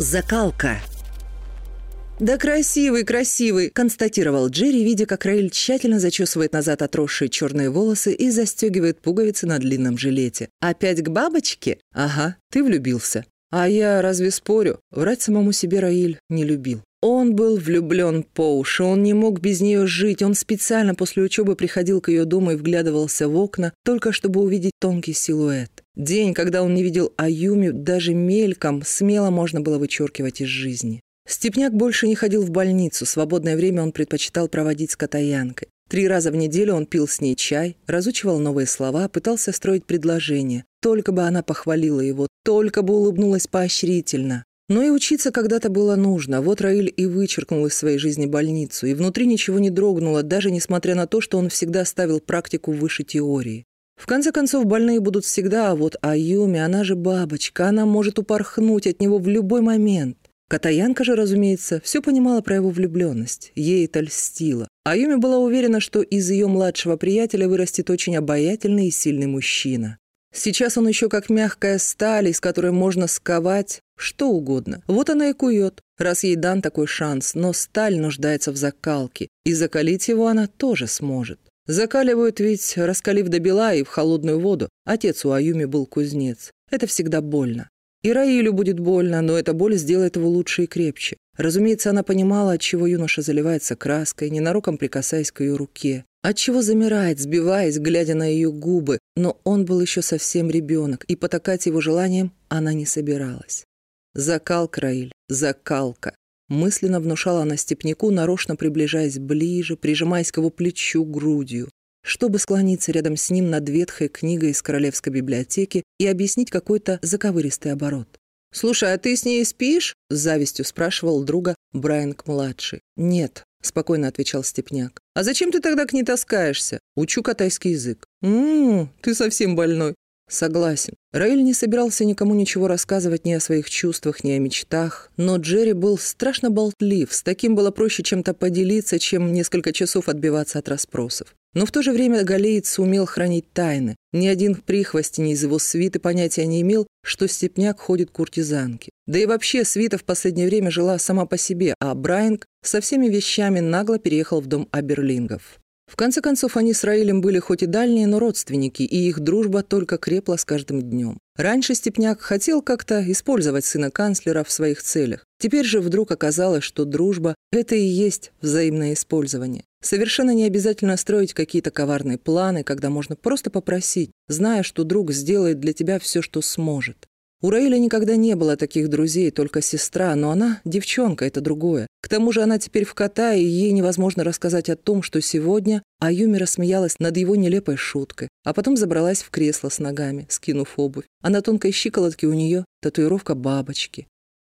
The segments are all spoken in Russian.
Закалка. «Да красивый, красивый!» – констатировал Джерри, видя, как Раэль тщательно зачесывает назад отросшие черные волосы и застегивает пуговицы на длинном жилете. «Опять к бабочке?» «Ага, ты влюбился». «А я разве спорю?» Врать самому себе Раиль не любил. Он был влюблен по уши, он не мог без нее жить, он специально после учебы приходил к ее дому и вглядывался в окна, только чтобы увидеть тонкий силуэт. День, когда он не видел Аюми, даже мельком, смело можно было вычеркивать из жизни. Степняк больше не ходил в больницу, свободное время он предпочитал проводить с Катаянкой. Три раза в неделю он пил с ней чай, разучивал новые слова, пытался строить предложения. Только бы она похвалила его, только бы улыбнулась поощрительно. Но и учиться когда-то было нужно. Вот Раиль и вычеркнул из своей жизни больницу, и внутри ничего не дрогнуло, даже несмотря на то, что он всегда ставил практику выше теории. В конце концов, больные будут всегда, а вот Аюми, она же бабочка, она может упорхнуть от него в любой момент. Катаянка же, разумеется, все понимала про его влюбленность. Ей это льстило. Аюми была уверена, что из ее младшего приятеля вырастет очень обаятельный и сильный мужчина. Сейчас он еще как мягкая сталь, из которой можно сковать что угодно. Вот она и кует, раз ей дан такой шанс, но сталь нуждается в закалке, и закалить его она тоже сможет. Закаливают ведь, раскалив до бела и в холодную воду. Отец у Аюми был кузнец. Это всегда больно. И Раилю будет больно, но эта боль сделает его лучше и крепче. Разумеется, она понимала, от чего юноша заливается краской, ненароком прикасаясь к ее руке. Отчего замирает, сбиваясь, глядя на ее губы, но он был еще совсем ребенок, и потакать его желанием она не собиралась. «Закалка, Раиль, закалка!» Мысленно внушала она степняку, нарочно приближаясь ближе, прижимаясь к его плечу грудью, чтобы склониться рядом с ним над ветхой книгой из Королевской библиотеки и объяснить какой-то заковыристый оборот. «Слушай, а ты с ней спишь?» — с завистью спрашивал друга Брайанг-младший. «Нет», — спокойно отвечал Степняк. «А зачем ты тогда к ней таскаешься? Учу катайский язык». «Ммм, ты совсем больной». «Согласен». Раиль не собирался никому ничего рассказывать ни о своих чувствах, ни о мечтах, но Джерри был страшно болтлив, с таким было проще чем-то поделиться, чем несколько часов отбиваться от расспросов. Но в то же время Галеец умел хранить тайны. Ни один прихвостень из его свиты понятия не имел, что степняк ходит к куртизанке. Да и вообще свита в последнее время жила сама по себе, а Брайанг со всеми вещами нагло переехал в дом Аберлингов. В конце концов, они с Раилем были хоть и дальние, но родственники, и их дружба только крепла с каждым днем. Раньше Степняк хотел как-то использовать сына канцлера в своих целях. Теперь же вдруг оказалось, что дружба – это и есть взаимное использование. Совершенно не обязательно строить какие-то коварные планы, когда можно просто попросить, зная, что друг сделает для тебя все, что сможет. У Раиля никогда не было таких друзей, только сестра, но она девчонка, это другое. К тому же она теперь в кота, и ей невозможно рассказать о том, что сегодня Аюми рассмеялась над его нелепой шуткой, а потом забралась в кресло с ногами, скинув обувь. А на тонкой щиколотке у нее татуировка бабочки.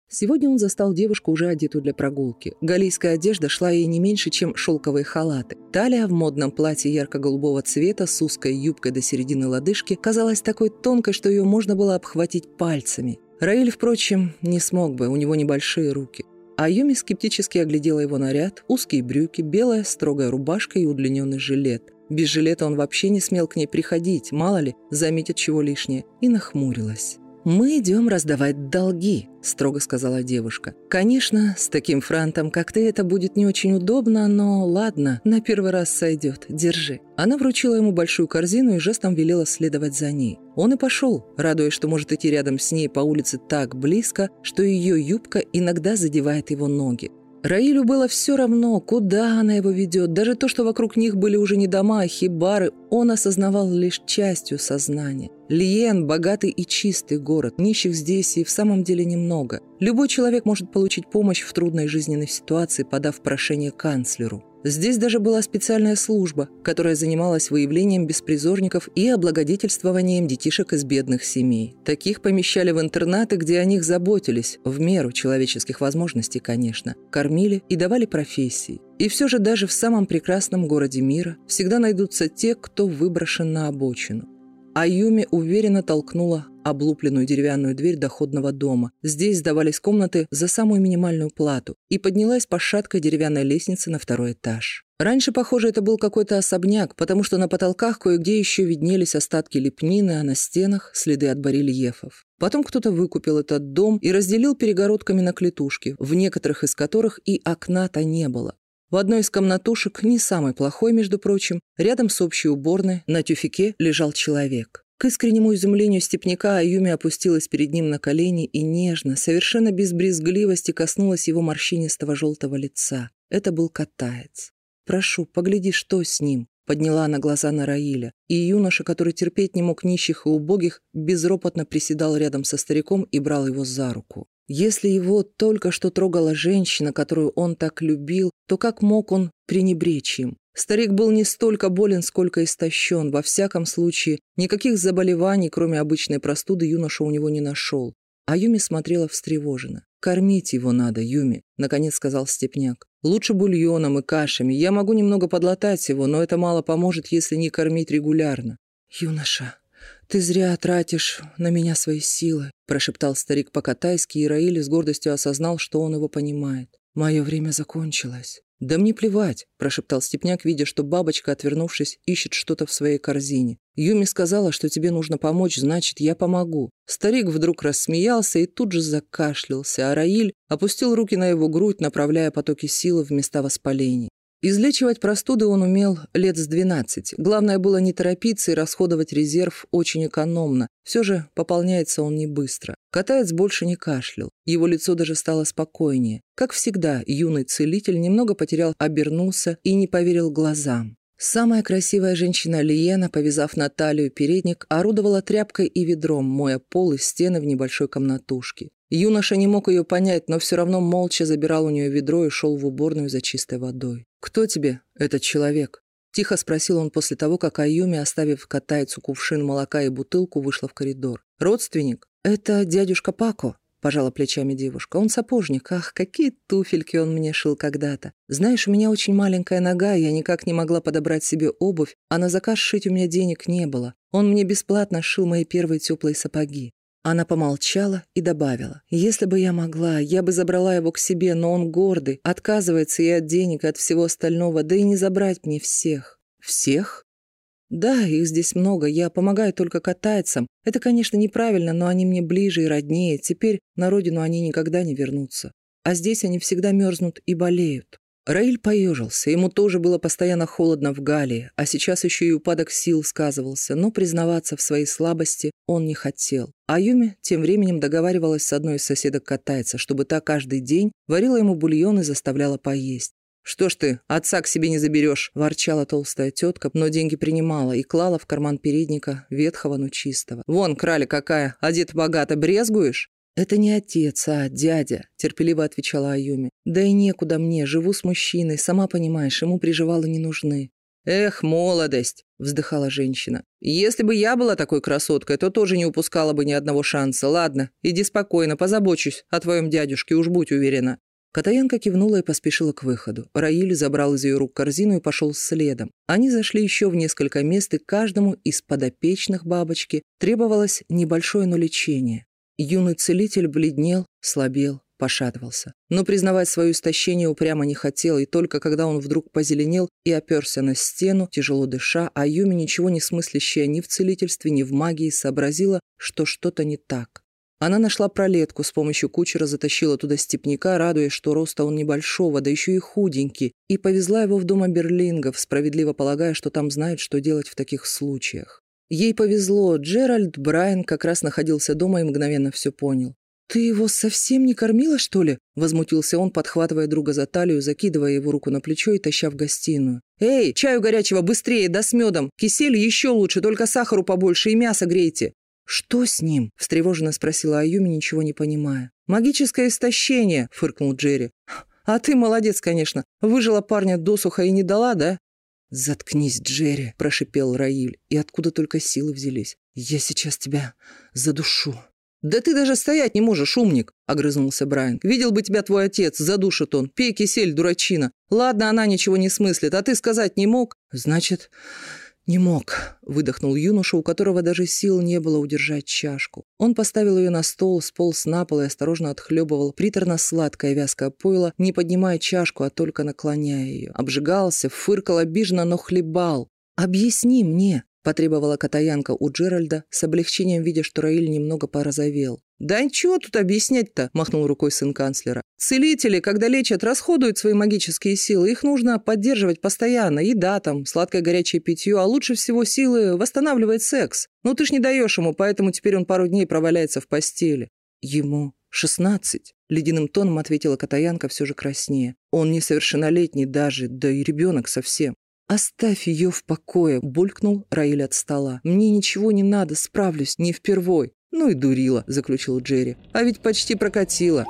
Сегодня он застал девушку, уже одетую для прогулки. Галийская одежда шла ей не меньше, чем шелковые халаты. Талия в модном платье ярко-голубого цвета с узкой юбкой до середины лодыжки казалась такой тонкой, что ее можно было обхватить пальцами. Раиль, впрочем, не смог бы, у него небольшие руки. А Юми скептически оглядела его наряд, узкие брюки, белая строгая рубашка и удлиненный жилет. Без жилета он вообще не смел к ней приходить, мало ли, заметит чего лишнее, и нахмурилась. «Мы идем раздавать долги», — строго сказала девушка. «Конечно, с таким франтом, как ты, это будет не очень удобно, но ладно, на первый раз сойдет. Держи». Она вручила ему большую корзину и жестом велела следовать за ней. Он и пошел, радуясь, что может идти рядом с ней по улице так близко, что ее юбка иногда задевает его ноги. Раилю было все равно, куда она его ведет. Даже то, что вокруг них были уже не дома, а хибары, он осознавал лишь частью сознания. Лиен – богатый и чистый город, нищих здесь и в самом деле немного. Любой человек может получить помощь в трудной жизненной ситуации, подав прошение канцлеру. Здесь даже была специальная служба, которая занималась выявлением беспризорников и облагодетельствованием детишек из бедных семей. Таких помещали в интернаты, где о них заботились, в меру человеческих возможностей, конечно, кормили и давали профессии. И все же даже в самом прекрасном городе мира всегда найдутся те, кто выброшен на обочину. Аюми уверенно толкнула облупленную деревянную дверь доходного дома. Здесь сдавались комнаты за самую минимальную плату и поднялась по шаткой деревянной лестнице на второй этаж. Раньше, похоже, это был какой-то особняк, потому что на потолках кое-где еще виднелись остатки лепнины, а на стенах – следы от барельефов. Потом кто-то выкупил этот дом и разделил перегородками на клетушки, в некоторых из которых и окна-то не было. В одной из комнатушек, не самой плохой, между прочим, рядом с общей уборной, на тюфике лежал человек. К искреннему изумлению степняка Аюми опустилась перед ним на колени и нежно, совершенно без брезгливости коснулась его морщинистого желтого лица. Это был катаец. «Прошу, погляди, что с ним», — подняла она глаза на Раиля. И юноша, который терпеть не мог нищих и убогих, безропотно приседал рядом со стариком и брал его за руку. Если его только что трогала женщина, которую он так любил, то как мог он пренебречь им? Старик был не столько болен, сколько истощен. Во всяком случае, никаких заболеваний, кроме обычной простуды, юноша у него не нашел. А Юми смотрела встревоженно. «Кормить его надо, Юми», — наконец сказал Степняк. «Лучше бульоном и кашами. Я могу немного подлатать его, но это мало поможет, если не кормить регулярно». «Юноша, «Ты зря тратишь на меня свои силы», – прошептал старик по-катайски, и Раиль с гордостью осознал, что он его понимает. «Мое время закончилось». «Да мне плевать», – прошептал Степняк, видя, что бабочка, отвернувшись, ищет что-то в своей корзине. «Юми сказала, что тебе нужно помочь, значит, я помогу». Старик вдруг рассмеялся и тут же закашлялся, а Раиль опустил руки на его грудь, направляя потоки силы в места воспалений. Излечивать простуды он умел лет с 12. Главное было не торопиться и расходовать резерв очень экономно. Все же пополняется он не быстро. Катаец больше не кашлял. Его лицо даже стало спокойнее. Как всегда, юный целитель немного потерял, обернулся и не поверил глазам. Самая красивая женщина Лиена, повязав на талию передник, орудовала тряпкой и ведром, моя пол и стены в небольшой комнатушке. Юноша не мог ее понять, но все равно молча забирал у нее ведро и шел в уборную за чистой водой. «Кто тебе этот человек?» Тихо спросил он после того, как Аюми, оставив катайцу кувшин молока и бутылку, вышла в коридор. «Родственник?» «Это дядюшка Пако», — пожала плечами девушка. «Он сапожник. Ах, какие туфельки он мне шил когда-то. Знаешь, у меня очень маленькая нога, я никак не могла подобрать себе обувь, а на заказ шить у меня денег не было. Он мне бесплатно шил мои первые теплые сапоги. Она помолчала и добавила. «Если бы я могла, я бы забрала его к себе, но он гордый, отказывается и от денег, и от всего остального, да и не забрать мне всех». «Всех?» «Да, их здесь много, я помогаю только катайцам. Это, конечно, неправильно, но они мне ближе и роднее. Теперь на родину они никогда не вернутся. А здесь они всегда мерзнут и болеют. Раиль поежился, ему тоже было постоянно холодно в Галии, а сейчас еще и упадок сил сказывался, но признаваться в своей слабости он не хотел. А тем временем договаривалась с одной из соседок катайца, чтобы та каждый день варила ему бульон и заставляла поесть. «Что ж ты, отца к себе не заберешь?» – ворчала толстая тетка, но деньги принимала и клала в карман передника, ветхого, но чистого. «Вон, краля какая, одет богато, брезгуешь?» «Это не отец, а дядя», – терпеливо отвечала Аюми. «Да и некуда мне, живу с мужчиной, сама понимаешь, ему приживалы не нужны». «Эх, молодость!» – вздыхала женщина. «Если бы я была такой красоткой, то тоже не упускала бы ни одного шанса. Ладно, иди спокойно, позабочусь о твоем дядюшке, уж будь уверена». Катаянка кивнула и поспешила к выходу. Раиль забрал из ее рук корзину и пошел следом. Они зашли еще в несколько мест, и каждому из подопечных бабочки требовалось небольшое, но лечение. Юный целитель бледнел, слабел, пошатывался. Но признавать свое истощение упрямо не хотел, и только когда он вдруг позеленел и оперся на стену, тяжело дыша, а Юми, ничего не смыслящая ни в целительстве, ни в магии, сообразила, что что-то не так. Она нашла пролетку, с помощью кучера затащила туда степняка, радуясь, что роста он небольшого, да еще и худенький, и повезла его в дом Аберлингов, справедливо полагая, что там знают, что делать в таких случаях. Ей повезло, Джеральд Брайан как раз находился дома и мгновенно все понял. «Ты его совсем не кормила, что ли?» – возмутился он, подхватывая друга за талию, закидывая его руку на плечо и таща в гостиную. «Эй, чаю горячего быстрее, да с медом! Кисель еще лучше, только сахару побольше и мясо грейте!» «Что с ним?» – встревоженно спросила Аюми, ничего не понимая. «Магическое истощение!» – фыркнул Джерри. «А ты молодец, конечно. Выжила парня досуха и не дала, да?» «Заткнись, Джерри!» – прошипел Раиль. И откуда только силы взялись. «Я сейчас тебя задушу!» «Да ты даже стоять не можешь, умник!» – огрызнулся Брайан. «Видел бы тебя твой отец, задушит он. Пей кисель, дурачина. Ладно, она ничего не смыслит, а ты сказать не мог?» «Значит, «Не мог», — выдохнул юноша, у которого даже сил не было удержать чашку. Он поставил ее на стол, сполз на пол и осторожно отхлебывал приторно-сладкое вязкое пойло, не поднимая чашку, а только наклоняя ее. Обжигался, фыркал обиженно, но хлебал. «Объясни мне», — потребовала Катаянка у Джеральда, с облегчением видя, что Раиль немного порозовел. «Да ничего тут объяснять-то», — махнул рукой сын канцлера. «Целители, когда лечат, расходуют свои магические силы. Их нужно поддерживать постоянно. Еда там, сладкое горячее питье, а лучше всего силы восстанавливает секс. Ну ты ж не даешь ему, поэтому теперь он пару дней проваляется в постели». «Ему шестнадцать», — ледяным тоном ответила Катаянка все же краснее. «Он несовершеннолетний даже, да и ребенок совсем». «Оставь ее в покое», — булькнул Раиль от стола. «Мне ничего не надо, справлюсь, не впервой». «Ну и дурила», — заключил Джерри. «А ведь почти прокатила».